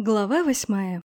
Глава восьмая.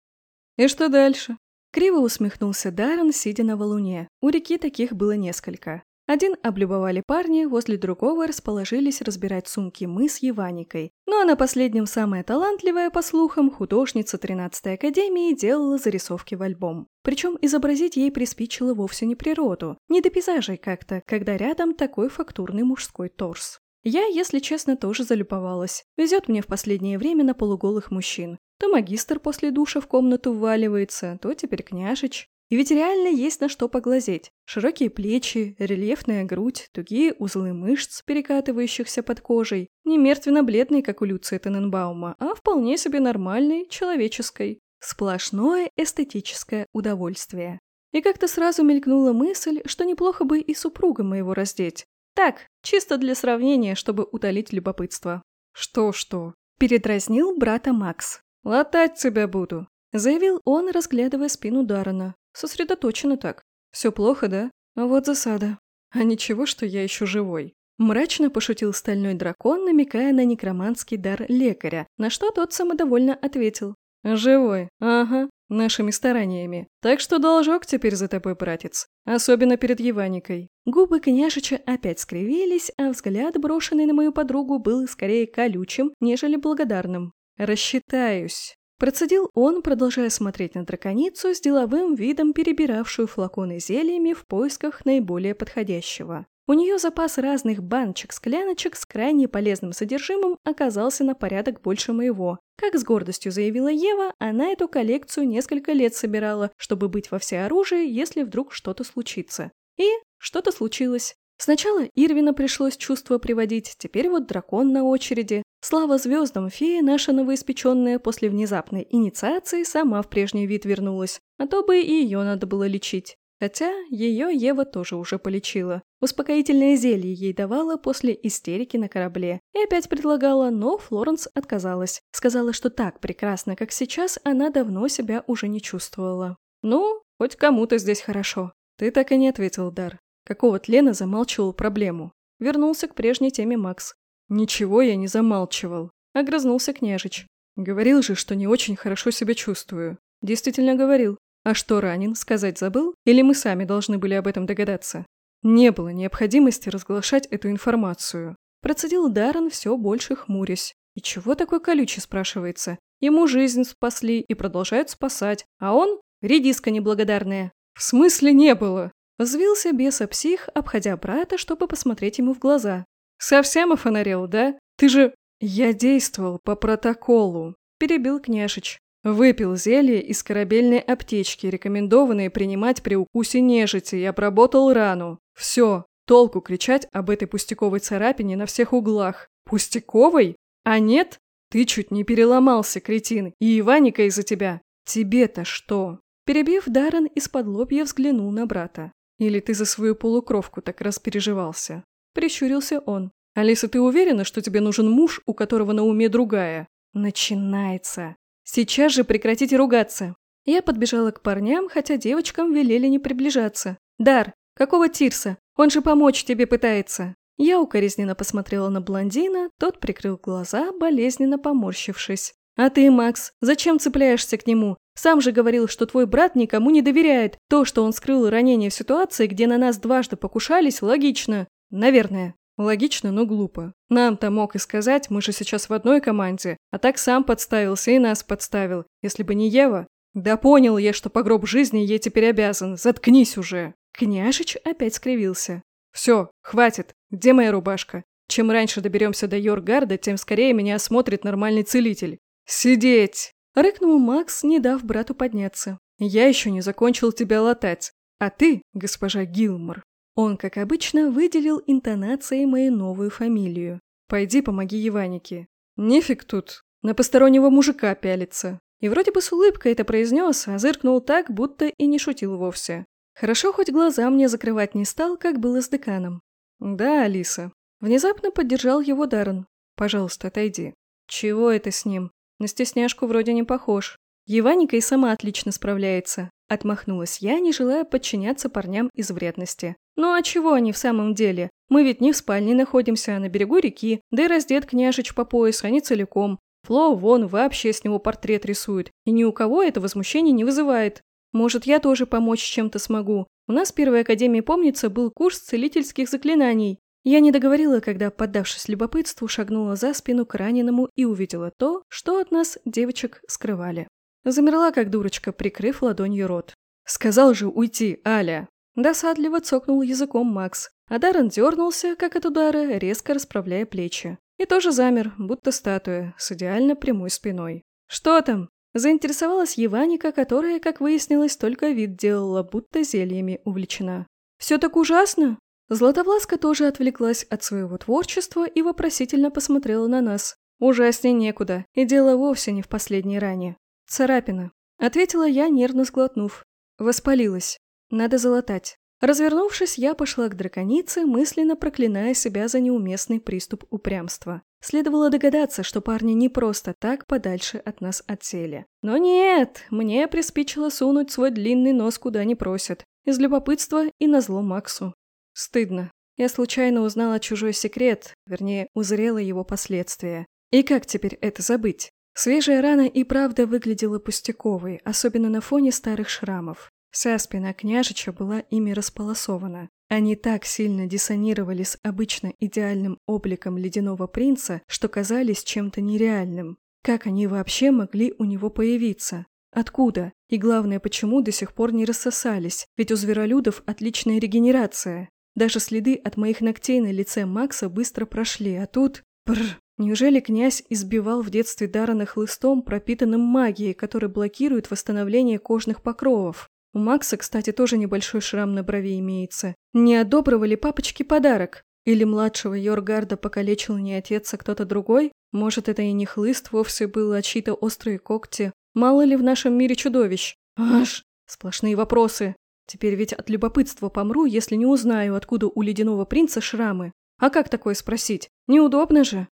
«И что дальше?» Криво усмехнулся Даррен, сидя на валуне. У реки таких было несколько. Один облюбовали парни, возле другого расположились разбирать сумки мы с Еваникой. Ну а на последнем самая талантливая, по слухам, художница 13-й академии делала зарисовки в альбом. Причем изобразить ей приспичило вовсе не природу, не до пейзажей как-то, когда рядом такой фактурный мужской торс. Я, если честно, тоже залюбовалась. Везет мне в последнее время на полуголых мужчин. То магистр после душа в комнату вваливается, то теперь княжич. И ведь реально есть на что поглазеть. Широкие плечи, рельефная грудь, тугие узлы мышц, перекатывающихся под кожей. Не мертвенно-бледный, как у Люции Тененбаума, а вполне себе нормальный, человеческой. Сплошное эстетическое удовольствие. И как-то сразу мелькнула мысль, что неплохо бы и супруга моего раздеть. Так, чисто для сравнения, чтобы утолить любопытство. «Что-что?» – передразнил брата Макс. «Латать тебя буду», – заявил он, разглядывая спину Дарана. Сосредоточенно так. «Все плохо, да? А вот засада. А ничего, что я еще живой». Мрачно пошутил стальной дракон, намекая на некроманский дар лекаря, на что тот самодовольно ответил. «Живой, ага, нашими стараниями. Так что должок теперь за тобой, братец. Особенно перед Еваникой». Губы княжича опять скривились, а взгляд, брошенный на мою подругу, был скорее колючим, нежели благодарным. «Рассчитаюсь». Процедил он, продолжая смотреть на драконицу с деловым видом, перебиравшую флаконы зельями в поисках наиболее подходящего. У нее запас разных баночек-скляночек с крайне полезным содержимым оказался на порядок больше моего. Как с гордостью заявила Ева, она эту коллекцию несколько лет собирала, чтобы быть во всеоружии, если вдруг что-то случится. И что-то случилось. Сначала Ирвина пришлось чувство приводить, теперь вот дракон на очереди. Слава звездам, фея наша новоиспеченная после внезапной инициации сама в прежний вид вернулась, а то бы и ее надо было лечить. Хотя ее Ева тоже уже полечила. Успокоительное зелье ей давала после истерики на корабле. И опять предлагала, но Флоренс отказалась. Сказала, что так прекрасно, как сейчас, она давно себя уже не чувствовала. Ну, хоть кому-то здесь хорошо. Ты так и не ответил, Дар. Какого тлена замалчивал проблему? Вернулся к прежней теме Макс. Ничего я не замалчивал. Огрызнулся княжич. Говорил же, что не очень хорошо себя чувствую. Действительно говорил. А что ранен, сказать забыл? Или мы сами должны были об этом догадаться? Не было необходимости разглашать эту информацию. Процедил Даррен все больше хмурясь. И чего такой колючий, спрашивается? Ему жизнь спасли и продолжают спасать, а он – редиска неблагодарная. В смысле не было? Взвился беса-псих, обходя брата, чтобы посмотреть ему в глаза. «Совсем офонарел, да? Ты же...» «Я действовал по протоколу», – перебил княжич. Выпил зелье из корабельной аптечки, рекомендованные принимать при укусе нежити, и обработал рану. Все, толку кричать об этой пустяковой царапине на всех углах. Пустяковой? А нет? Ты чуть не переломался, кретин, и Иваника из-за тебя. Тебе-то что? Перебив, Даррен из-под лобья взглянул на брата. Или ты за свою полукровку так распереживался? Прищурился он. Алиса, ты уверена, что тебе нужен муж, у которого на уме другая? Начинается. Сейчас же прекратите ругаться. Я подбежала к парням, хотя девочкам велели не приближаться. Дар, какого Тирса? Он же помочь тебе пытается. Я укоризненно посмотрела на блондина, тот прикрыл глаза, болезненно поморщившись. «А ты, Макс, зачем цепляешься к нему? Сам же говорил, что твой брат никому не доверяет. То, что он скрыл ранение в ситуации, где на нас дважды покушались, логично. Наверное. Логично, но глупо. Нам-то мог и сказать, мы же сейчас в одной команде, а так сам подставился и нас подставил, если бы не Ева. Да понял я, что по гроб жизни ей теперь обязан, заткнись уже. Княжич опять скривился. Все, хватит, где моя рубашка? Чем раньше доберемся до Йоргарда, тем скорее меня осмотрит нормальный целитель. Сидеть! Рыкнул Макс, не дав брату подняться. Я еще не закончил тебя латать. А ты, госпожа Гилмор, он, как обычно, выделил интонацией мою новую фамилию. «Пойди помоги Еванике». Нефиг тут, на постороннего мужика пялиться. И вроде бы с улыбкой это произнес, а зыркнул так, будто и не шутил вовсе. Хорошо, хоть глаза мне закрывать не стал, как было с деканом. «Да, Алиса». Внезапно поддержал его Даррен. «Пожалуйста, отойди». «Чего это с ним? На стесняшку вроде не похож. Еваника и сама отлично справляется. Отмахнулась я, не желая подчиняться парням из вредности. Ну а чего они в самом деле? Мы ведь не в спальне находимся, а на берегу реки, да и раздет княжич по пояс, а не целиком. Фло вон вообще с него портрет рисует, и ни у кого это возмущение не вызывает. Может, я тоже помочь чем-то смогу. У нас в первой академии, помнится, был курс целительских заклинаний. Я не договорила, когда, поддавшись любопытству, шагнула за спину к раненому и увидела то, что от нас девочек скрывали. Замерла, как дурочка, прикрыв ладонью рот. «Сказал же уйти, Аля!» Досадливо цокнул языком Макс, а Даррен дернулся, как от удара, резко расправляя плечи. И тоже замер, будто статуя, с идеально прямой спиной. «Что там?» Заинтересовалась Еваника, которая, как выяснилось, только вид делала, будто зельями увлечена. «Все так ужасно?» Златовласка тоже отвлеклась от своего творчества и вопросительно посмотрела на нас. Ужаснее некуда, и дело вовсе не в последней ране. «Царапина», — ответила я, нервно сглотнув. Воспалилась. Надо залатать. Развернувшись, я пошла к драконице, мысленно проклиная себя за неуместный приступ упрямства. Следовало догадаться, что парни не просто так подальше от нас отсели. Но нет, мне приспичило сунуть свой длинный нос куда не просят. Из любопытства и назло Максу. Стыдно. Я случайно узнала чужой секрет, вернее, узрела его последствия. И как теперь это забыть? Свежая рана и правда выглядела пустяковой, особенно на фоне старых шрамов. Вся спина княжича была ими располосована. Они так сильно диссонировали с обычно идеальным обликом ледяного принца, что казались чем-то нереальным. Как они вообще могли у него появиться? Откуда? И главное, почему до сих пор не рассосались? Ведь у зверолюдов отличная регенерация. Даже следы от моих ногтей на лице Макса быстро прошли, а тут... Бррр. Неужели князь избивал в детстве Дарана хлыстом, пропитанным магией, который блокирует восстановление кожных покровов? У Макса, кстати, тоже небольшой шрам на брови имеется. Не одобрывали папочке подарок? Или младшего Йоргарда покалечил не отец, а кто-то другой? Может, это и не хлыст вовсе был, а чьи-то острые когти? Мало ли в нашем мире чудовищ? Аж! Сплошные вопросы. Теперь ведь от любопытства помру, если не узнаю, откуда у ледяного принца шрамы. А как такое спросить? Неудобно же.